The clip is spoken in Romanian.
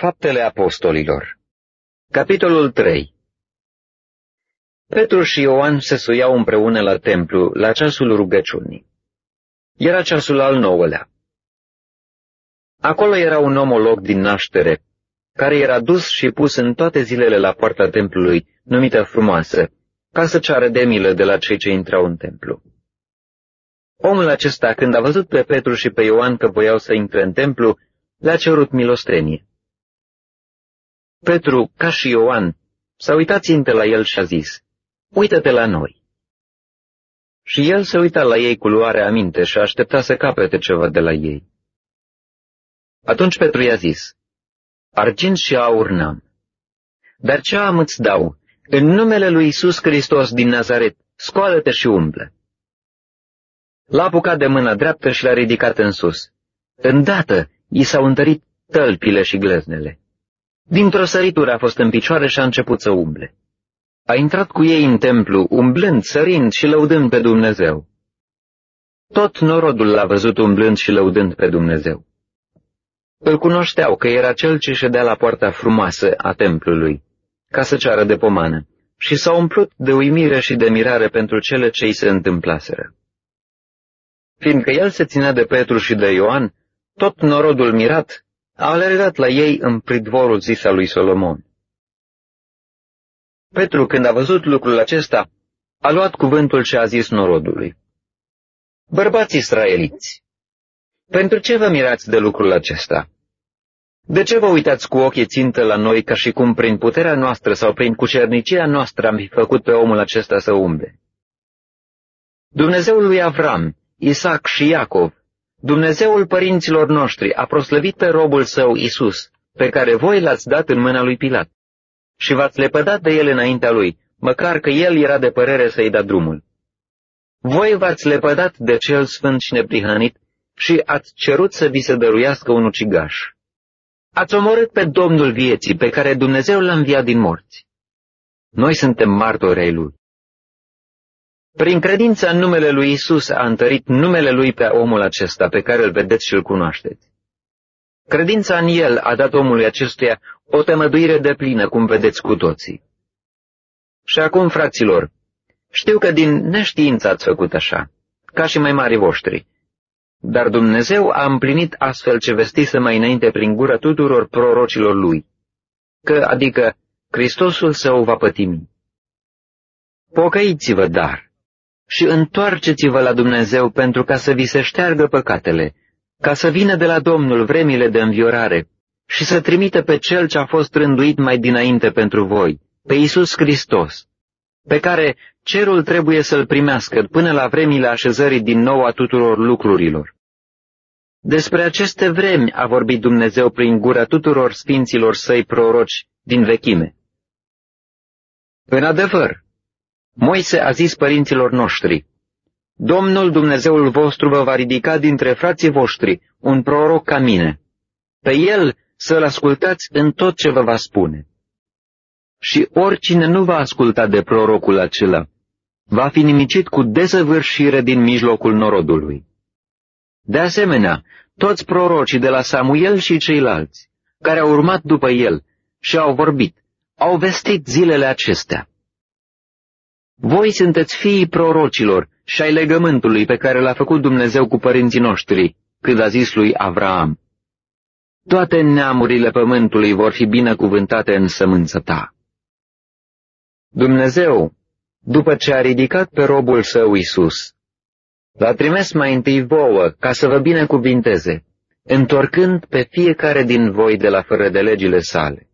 Faptele Apostolilor Capitolul 3 Petru și Ioan se suiau împreună la templu, la ceasul rugăciunii. Era ceasul al nouălea. Acolo era un omolog din naștere, care era dus și pus în toate zilele la poarta templului, numită frumoasă, ca să ceară de milă de la cei ce intrau în templu. Omul acesta, când a văzut pe Petru și pe Ioan că voiau să intre în templu, le-a cerut milostenie. Petru, ca și Ioan, s-a uitat ținte la el și a zis, Uită-te la noi. Și el se uita la ei cu luare aminte și aștepta să capete ceva de la ei. Atunci Petru i-a zis, Argint și aur n-am, dar ce am îți dau, în numele lui Isus Hristos din Nazaret, scoală-te și umblă. L-a apucat de mâna dreaptă și l-a ridicat în sus. Îndată i s-au întărit tălpile și gleznele. Dintr-o săritură a fost în picioare și a început să umble. A intrat cu ei în templu, umblând, sărind și lăudând pe Dumnezeu. Tot norodul l-a văzut umblând și lăudând pe Dumnezeu. Îl cunoșteau că era cel ce ședea la poarta frumoasă a templului, ca să ceară de pomană, și s-au umplut de uimire și de mirare pentru cele ce îi se întâmplaseră. Fiindcă el se ținea de Petru și de Ioan, tot norodul mirat a alergat la ei în pridvorul zis al lui Solomon. Petru, când a văzut lucrul acesta, a luat cuvântul și a zis norodului. Bărbați israeliți, pentru ce vă mirați de lucrul acesta? De ce vă uitați cu ochii țintă la noi ca și cum prin puterea noastră sau prin cucernicia noastră am fi făcut pe omul acesta să umble? Dumnezeul lui Avram, Isaac și Iacov, Dumnezeul părinților noștri a proslăvit pe robul său Isus, pe care voi l-ați dat în mâna lui Pilat, și v-ați lepădat de el înaintea lui, măcar că el era de părere să-i da drumul. Voi v-ați lepădat de cel sfânt și neprihănit și ați cerut să vi se dăruiască un ucigaș. Ați omorât pe Domnul vieții, pe care Dumnezeu l-a înviat din morți. Noi suntem martori ai lui. Prin credința în numele lui Isus a întărit numele lui pe omul acesta pe care îl vedeți și îl cunoașteți. Credința în el a dat omului acestuia o temăduire de plină, cum vedeți cu toții. Și acum, fraților, știu că din neștiință ați făcut așa, ca și mai mari voștri, dar Dumnezeu a împlinit astfel ce vestise mai înainte prin gura tuturor prorocilor lui, că, adică, Hristosul său va pătimi. Pocăiți-vă, dar, și întoarceți-vă la Dumnezeu pentru ca să vi se șteargă păcatele, ca să vină de la Domnul vremile de înviorare și să trimite pe Cel ce a fost rânduit mai dinainte pentru voi, pe Iisus Hristos, pe care cerul trebuie să-L primească până la vremile așezării din nou a tuturor lucrurilor. Despre aceste vremi a vorbit Dumnezeu prin gura tuturor sfinților săi proroci din vechime. În adevăr, Moise a zis părinților noștri, Domnul Dumnezeul vostru vă va ridica dintre frații voștri un proroc ca mine. Pe el să-l ascultați în tot ce vă va spune. Și oricine nu va asculta de prorocul acela, va fi nimicit cu desăvârșire din mijlocul norodului. De asemenea, toți prorocii de la Samuel și ceilalți, care au urmat după el și au vorbit, au vestit zilele acestea. Voi sunteți fiii prorocilor și ai legământului pe care l-a făcut Dumnezeu cu părinții noștri, când a zis lui Avraam. Toate neamurile pământului vor fi binecuvântate în sămânță ta. Dumnezeu, după ce a ridicat pe robul său Isus, l-a trimis mai întâi vouă ca să vă binecuvinteze, întorcând pe fiecare din voi de la fără de legile sale.